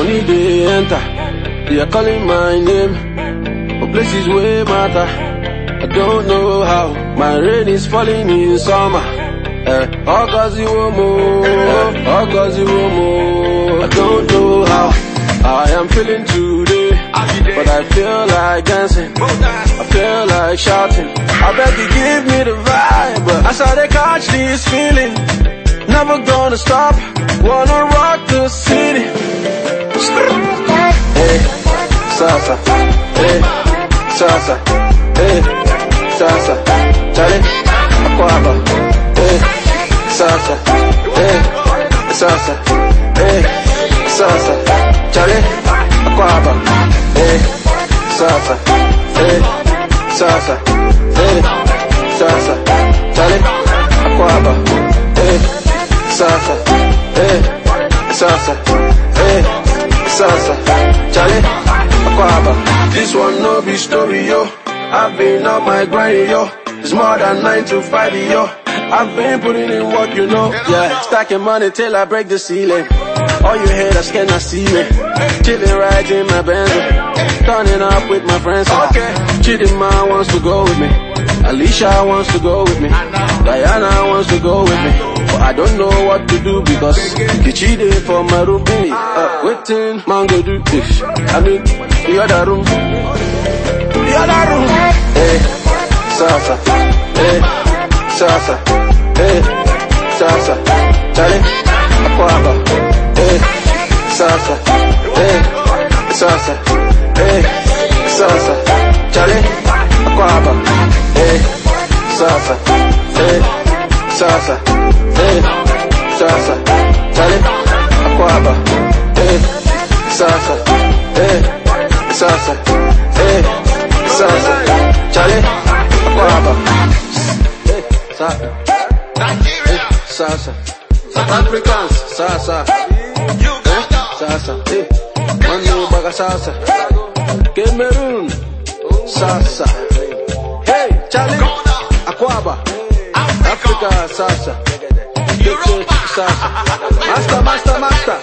Money they enter, they are calling my name. For places way matter, I don't know how. My rain is falling in summer. Eh, Ogazi Womo, Ogazi Womo. I don't know how I am feeling today, but I feel like dancing. I feel like shouting. I beg you give me the vibe. But I saw they catch this feeling, never gonna stop. Wanna rock the city. Charlie, aquaba, hey, eh, salsa, hey, salsa, hey, salsa, Charlie, aquaba, hey, salsa, hey, salsa, hey, salsa, Charlie, aquaba, hey, salsa, hey, salsa, hey, salsa, Charlie, aquaba. This one no be story, yo. I've been on my grind, yo. It's more than nine to five, yo. I've been putting in work, you know. Yeah, stacking money till I break the ceiling. All you haters cannot see me. Chilling right in my Benz. Turning up with my friends. Okay. Chitty man wants to go with me. Alicia wants to go with me. Diana wants to go with me. But I don't know what to do because you cheated for my room. Uh, waiting, man go do this. I mean, the other room. The other room. Hey, salsa. Hey, salsa. Hey, salsa. Charlie, aquaba. Hey, salsa. Hey, salsa. Hey, salsa. Charlie, aquaba. Hey, salsa. Hey, salsa. Hey, salsa. Charlie, aquaba. Hey, salsa. Hey, salsa. Hey, salsa. Charlie, aquaba. Hey, salsa. Salsa. South Africans. Salsa. Hey, manu baga salsa. Cameroon, salsa. Hey, Charlie, Aquaba. Africa, salsa. Salsa. Master, master.